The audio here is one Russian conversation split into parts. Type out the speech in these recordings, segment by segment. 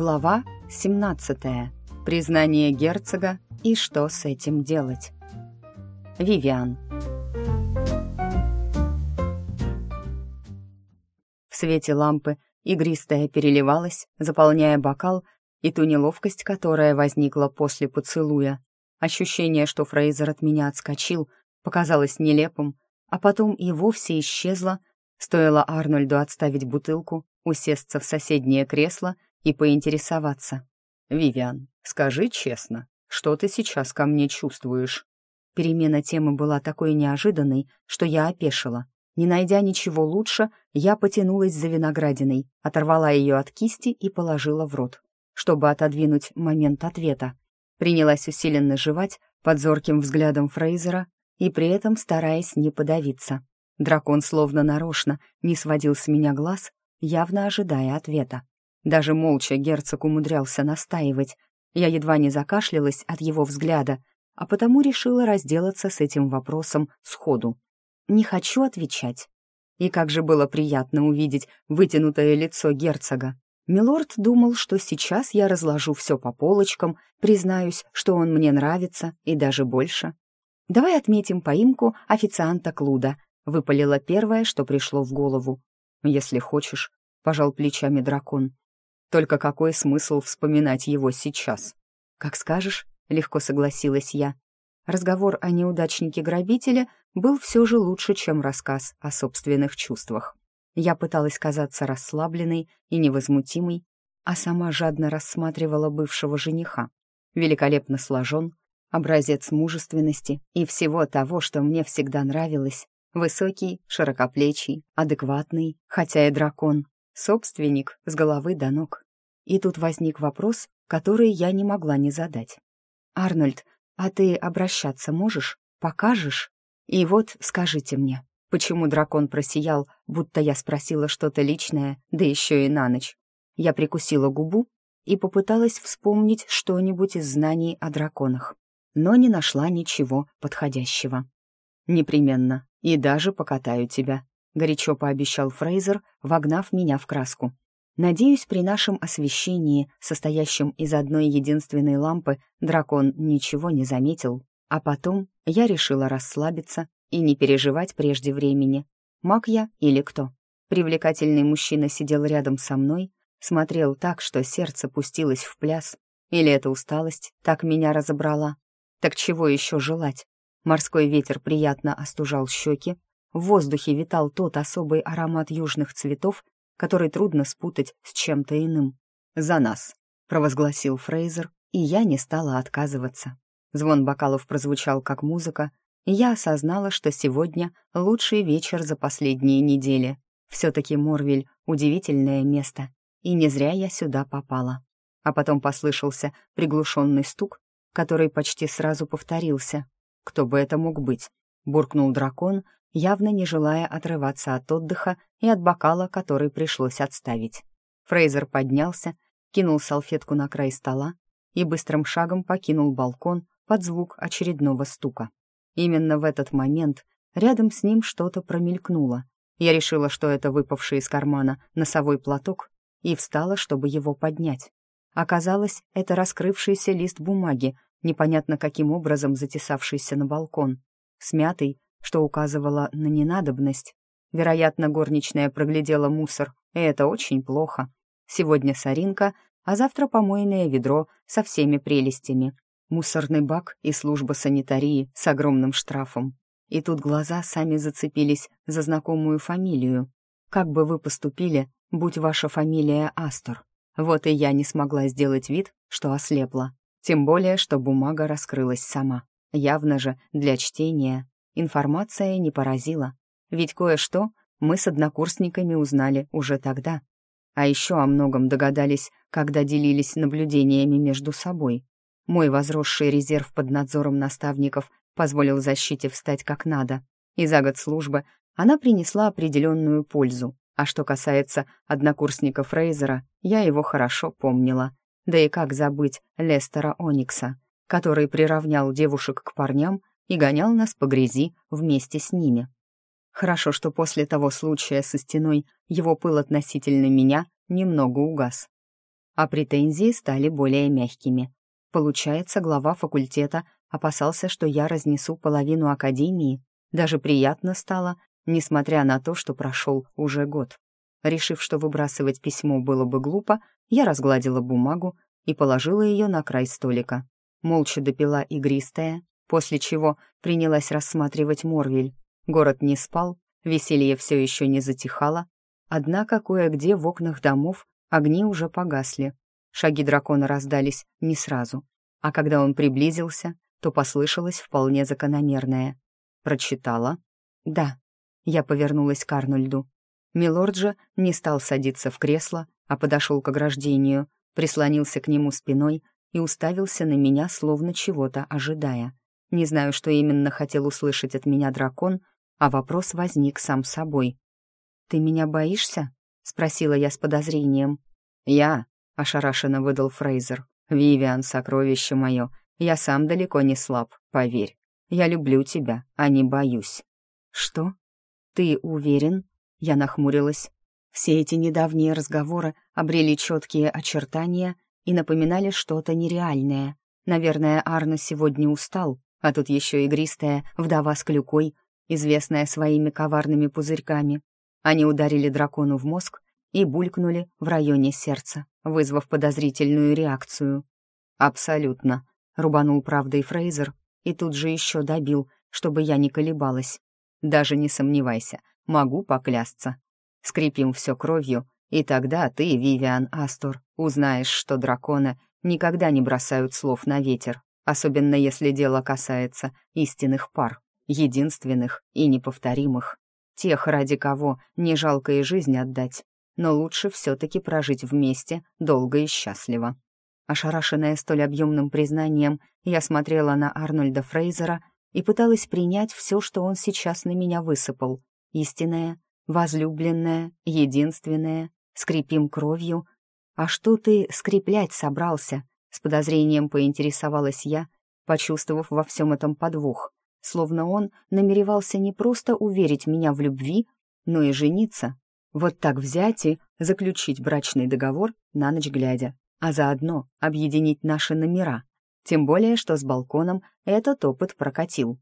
Глава 17. Признание герцога и что с этим делать. Вивиан. В свете лампы игристая переливалась, заполняя бокал и ту неловкость, которая возникла после поцелуя. Ощущение, что Фрейзер от меня отскочил, показалось нелепым, а потом и вовсе исчезло, стоило Арнольду отставить бутылку, усесться в соседнее кресло и поинтересоваться. «Вивиан, скажи честно, что ты сейчас ко мне чувствуешь?» Перемена темы была такой неожиданной, что я опешила. Не найдя ничего лучше, я потянулась за виноградиной, оторвала ее от кисти и положила в рот, чтобы отодвинуть момент ответа. Принялась усиленно жевать под зорким взглядом Фрейзера и при этом стараясь не подавиться. Дракон словно нарочно не сводил с меня глаз, явно ожидая ответа. Даже молча герцог умудрялся настаивать. Я едва не закашлялась от его взгляда, а потому решила разделаться с этим вопросом сходу. Не хочу отвечать. И как же было приятно увидеть вытянутое лицо герцога. Милорд думал, что сейчас я разложу все по полочкам, признаюсь, что он мне нравится и даже больше. «Давай отметим поимку официанта Клуда», — выпалило первое, что пришло в голову. «Если хочешь», — пожал плечами дракон. Только какой смысл вспоминать его сейчас? Как скажешь, легко согласилась я. Разговор о неудачнике-грабителе был все же лучше, чем рассказ о собственных чувствах. Я пыталась казаться расслабленной и невозмутимой, а сама жадно рассматривала бывшего жениха. Великолепно сложен, образец мужественности и всего того, что мне всегда нравилось. Высокий, широкоплечий, адекватный, хотя и дракон, собственник с головы до ног. И тут возник вопрос, который я не могла не задать. «Арнольд, а ты обращаться можешь? Покажешь? И вот скажите мне, почему дракон просиял, будто я спросила что-то личное, да еще и на ночь?» Я прикусила губу и попыталась вспомнить что-нибудь из знаний о драконах, но не нашла ничего подходящего. «Непременно, и даже покатаю тебя», — горячо пообещал Фрейзер, вогнав меня в краску. Надеюсь, при нашем освещении, состоящем из одной единственной лампы, дракон ничего не заметил. А потом я решила расслабиться и не переживать прежде времени. Маг я или кто? Привлекательный мужчина сидел рядом со мной, смотрел так, что сердце пустилось в пляс. Или эта усталость так меня разобрала? Так чего еще желать? Морской ветер приятно остужал щеки, в воздухе витал тот особый аромат южных цветов, который трудно спутать с чем-то иным. «За нас!» — провозгласил Фрейзер, и я не стала отказываться. Звон бокалов прозвучал как музыка, и я осознала, что сегодня лучший вечер за последние недели. Все-таки Морвиль — удивительное место, и не зря я сюда попала. А потом послышался приглушенный стук, который почти сразу повторился. «Кто бы это мог быть?» — буркнул дракон, явно не желая отрываться от отдыха и от бокала, который пришлось отставить. Фрейзер поднялся, кинул салфетку на край стола и быстрым шагом покинул балкон под звук очередного стука. Именно в этот момент рядом с ним что-то промелькнуло. Я решила, что это выпавший из кармана носовой платок, и встала, чтобы его поднять. Оказалось, это раскрывшийся лист бумаги, непонятно каким образом затесавшийся на балкон. Смятый, что указывало на ненадобность. Вероятно, горничная проглядела мусор, и это очень плохо. Сегодня соринка, а завтра помойное ведро со всеми прелестями. Мусорный бак и служба санитарии с огромным штрафом. И тут глаза сами зацепились за знакомую фамилию. Как бы вы поступили, будь ваша фамилия Астор? Вот и я не смогла сделать вид, что ослепла. Тем более, что бумага раскрылась сама. Явно же для чтения Информация не поразила, ведь кое-что мы с однокурсниками узнали уже тогда. А еще о многом догадались, когда делились наблюдениями между собой. Мой возросший резерв под надзором наставников позволил защите встать как надо, и за год службы она принесла определенную пользу. А что касается однокурсника Фрейзера, я его хорошо помнила. Да и как забыть Лестера Оникса, который приравнял девушек к парням и гонял нас по грязи вместе с ними. Хорошо, что после того случая со стеной его пыл относительно меня немного угас. а претензии стали более мягкими. Получается, глава факультета опасался, что я разнесу половину академии. Даже приятно стало, несмотря на то, что прошел уже год. Решив, что выбрасывать письмо было бы глупо, я разгладила бумагу и положила ее на край столика. Молча допила игристая, после чего принялась рассматривать Морвель. Город не спал, веселье все еще не затихало, однако кое-где в окнах домов огни уже погасли. Шаги дракона раздались не сразу, а когда он приблизился, то послышалось вполне закономерное. «Прочитала?» «Да». Я повернулась к Арнольду. Милорд же не стал садиться в кресло, а подошел к ограждению, прислонился к нему спиной и уставился на меня, словно чего-то ожидая. Не знаю, что именно хотел услышать от меня дракон, а вопрос возник сам собой. «Ты меня боишься?» — спросила я с подозрением. «Я», — ошарашенно выдал Фрейзер. «Вивиан, сокровище мое, я сам далеко не слаб, поверь. Я люблю тебя, а не боюсь». «Что? Ты уверен?» Я нахмурилась. Все эти недавние разговоры обрели четкие очертания и напоминали что-то нереальное. Наверное, Арно сегодня устал, а тут еще игристая вдова с клюкой, известная своими коварными пузырьками. Они ударили дракону в мозг и булькнули в районе сердца, вызвав подозрительную реакцию. «Абсолютно», — рубанул правдой Фрейзер и тут же еще добил, чтобы я не колебалась. «Даже не сомневайся, могу поклясться. Скрепим все кровью, и тогда ты, Вивиан Астор, узнаешь, что драконы никогда не бросают слов на ветер, особенно если дело касается истинных пар, единственных и неповторимых, тех, ради кого не жалко и жизнь отдать, но лучше все-таки прожить вместе долго и счастливо. Ошарашенная столь объемным признанием, я смотрела на Арнольда Фрейзера и пыталась принять все, что он сейчас на меня высыпал. Истинное, возлюбленное, единственное, скрипим кровью. А что ты скреплять собрался? С подозрением поинтересовалась я, почувствовав во всем этом подвох, словно он намеревался не просто уверить меня в любви, но и жениться. Вот так взять и заключить брачный договор на ночь глядя, а заодно объединить наши номера. Тем более, что с балконом этот опыт прокатил.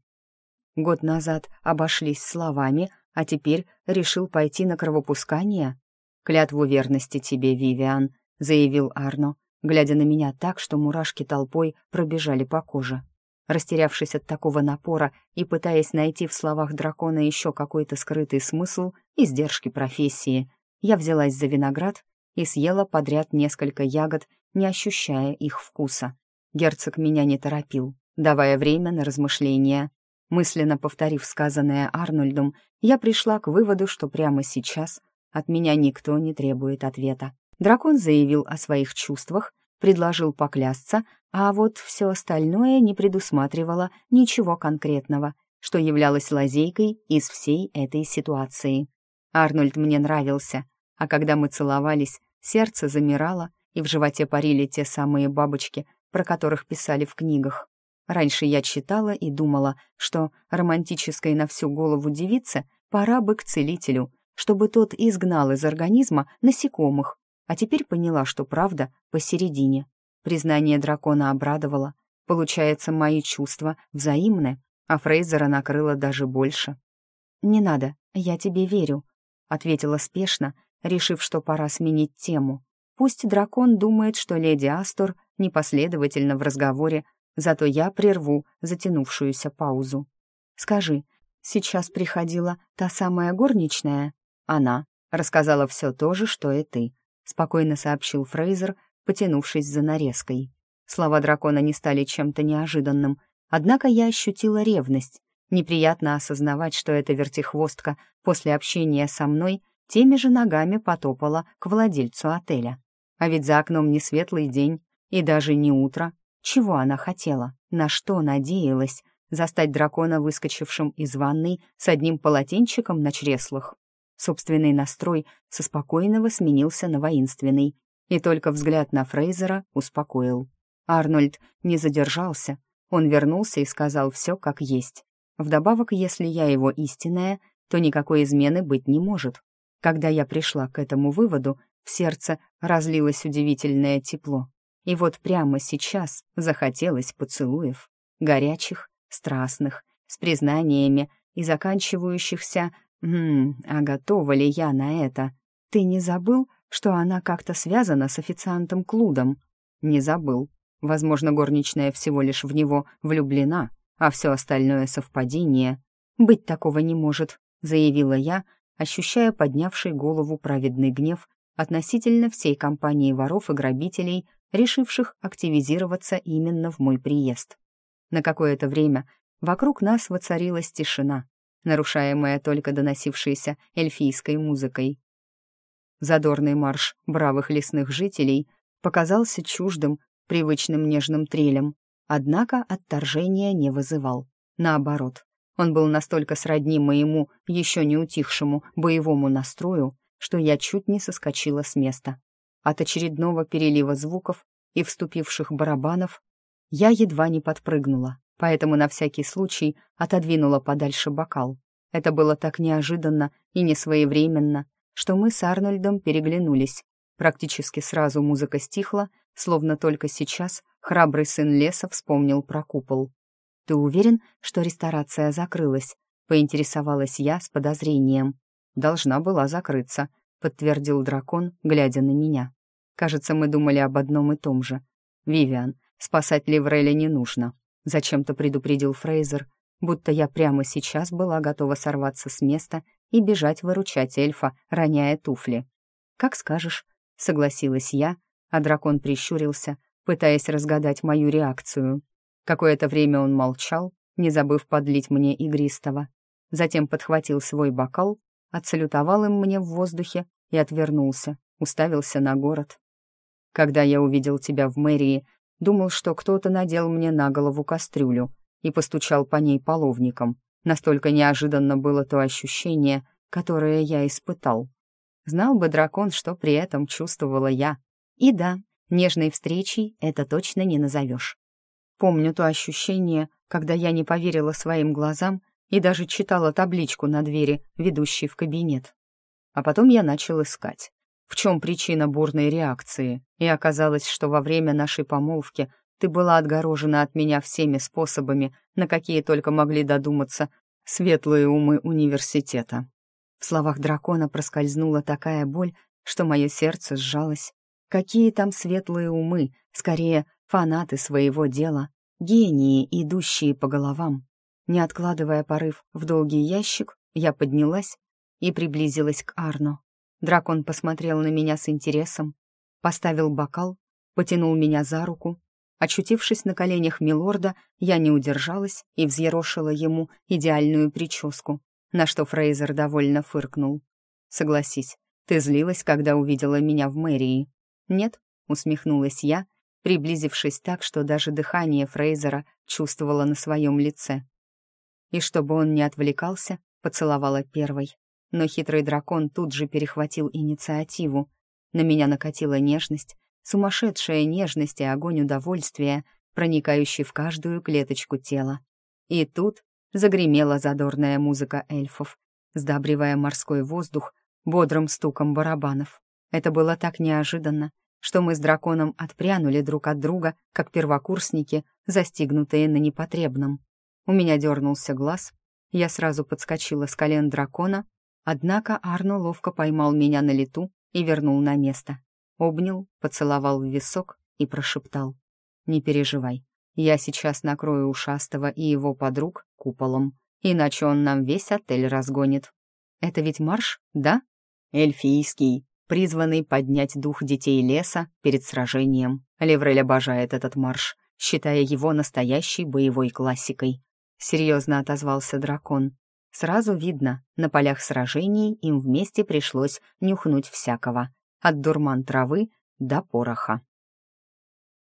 Год назад обошлись словами, а теперь решил пойти на кровопускание? «Клятву верности тебе, Вивиан», — заявил Арно, глядя на меня так, что мурашки толпой пробежали по коже. Растерявшись от такого напора и пытаясь найти в словах дракона еще какой-то скрытый смысл и сдержки профессии, я взялась за виноград и съела подряд несколько ягод, не ощущая их вкуса. Герцог меня не торопил, давая время на размышления. Мысленно повторив сказанное Арнольдом, я пришла к выводу, что прямо сейчас от меня никто не требует ответа. Дракон заявил о своих чувствах, предложил поклясться, а вот все остальное не предусматривало ничего конкретного, что являлось лазейкой из всей этой ситуации. Арнольд мне нравился, а когда мы целовались, сердце замирало, и в животе парили те самые бабочки, про которых писали в книгах. Раньше я читала и думала, что романтической на всю голову девице пора бы к целителю, чтобы тот изгнал из организма насекомых, а теперь поняла, что правда посередине. Признание дракона обрадовало. Получается, мои чувства взаимны, а Фрейзера накрыло даже больше. «Не надо, я тебе верю», — ответила спешно, решив, что пора сменить тему. Пусть дракон думает, что леди Астор непоследовательна в разговоре Зато я прерву затянувшуюся паузу. «Скажи, сейчас приходила та самая горничная?» «Она», — рассказала все то же, что и ты, — спокойно сообщил Фрейзер, потянувшись за нарезкой. Слова дракона не стали чем-то неожиданным, однако я ощутила ревность. Неприятно осознавать, что эта вертихвостка после общения со мной теми же ногами потопала к владельцу отеля. А ведь за окном не светлый день и даже не утро, чего она хотела? На что надеялась? Застать дракона, выскочившим из ванной, с одним полотенчиком на чреслах? Собственный настрой со спокойного сменился на воинственный, и только взгляд на Фрейзера успокоил. Арнольд не задержался, он вернулся и сказал все как есть. Вдобавок, если я его истинная, то никакой измены быть не может. Когда я пришла к этому выводу, в сердце разлилось удивительное тепло. И вот прямо сейчас захотелось поцелуев, горячих, страстных, с признаниями и заканчивающихся «Ммм, а готова ли я на это? Ты не забыл, что она как-то связана с официантом Клудом?» «Не забыл. Возможно, горничная всего лишь в него влюблена, а все остальное совпадение. Быть такого не может», — заявила я, ощущая поднявший голову праведный гнев относительно всей компании воров и грабителей, решивших активизироваться именно в мой приезд. На какое-то время вокруг нас воцарилась тишина, нарушаемая только доносившейся эльфийской музыкой. Задорный марш бравых лесных жителей показался чуждым, привычным нежным трелем, однако отторжения не вызывал. Наоборот, он был настолько сродни моему еще не утихшему боевому настрою, что я чуть не соскочила с места. От очередного перелива звуков и вступивших барабанов я едва не подпрыгнула, поэтому на всякий случай отодвинула подальше бокал. Это было так неожиданно и несвоевременно, что мы с Арнольдом переглянулись. Практически сразу музыка стихла, словно только сейчас храбрый сын леса вспомнил про купол. «Ты уверен, что ресторация закрылась?» — поинтересовалась я с подозрением. «Должна была закрыться», — подтвердил дракон, глядя на меня. «Кажется, мы думали об одном и том же. Вивиан, спасать Ливреля не нужно», — зачем-то предупредил Фрейзер, будто я прямо сейчас была готова сорваться с места и бежать выручать эльфа, роняя туфли. «Как скажешь», — согласилась я, а дракон прищурился, пытаясь разгадать мою реакцию. Какое-то время он молчал, не забыв подлить мне игристого. Затем подхватил свой бокал, отсалютовал им мне в воздухе и отвернулся, уставился на город. Когда я увидел тебя в мэрии, думал, что кто-то надел мне на голову кастрюлю, и постучал по ней половником. Настолько неожиданно было то ощущение, которое я испытал. Знал бы дракон, что при этом чувствовала я. И да, нежной встречей это точно не назовешь. Помню то ощущение, когда я не поверила своим глазам и даже читала табличку на двери, ведущей в кабинет. А потом я начал искать, в чем причина бурной реакции, и оказалось, что во время нашей помолвки ты была отгорожена от меня всеми способами, на какие только могли додуматься светлые умы университета. В словах дракона проскользнула такая боль, что мое сердце сжалось. Какие там светлые умы, скорее, фанаты своего дела, гении, идущие по головам. Не откладывая порыв в долгий ящик, я поднялась и приблизилась к Арно. Дракон посмотрел на меня с интересом, поставил бокал, потянул меня за руку Очутившись на коленях милорда, я не удержалась и взъерошила ему идеальную прическу, на что Фрейзер довольно фыркнул. «Согласись, ты злилась, когда увидела меня в мэрии?» «Нет», — усмехнулась я, приблизившись так, что даже дыхание Фрейзера чувствовала на своем лице. И чтобы он не отвлекался, поцеловала первой. Но хитрый дракон тут же перехватил инициативу. На меня накатила нежность, сумасшедшая нежность и огонь удовольствия, проникающий в каждую клеточку тела. И тут загремела задорная музыка эльфов, сдабривая морской воздух бодрым стуком барабанов. Это было так неожиданно, что мы с драконом отпрянули друг от друга, как первокурсники, застигнутые на непотребном. У меня дернулся глаз, я сразу подскочила с колен дракона, однако Арно ловко поймал меня на лету и вернул на место обнял, поцеловал в висок и прошептал. «Не переживай, я сейчас накрою ушастого и его подруг куполом, иначе он нам весь отель разгонит. Это ведь марш, да? Эльфийский, призванный поднять дух детей леса перед сражением. Леврель обожает этот марш, считая его настоящей боевой классикой. Серьезно отозвался дракон. Сразу видно, на полях сражений им вместе пришлось нюхнуть всякого — от дурман травы до пороха.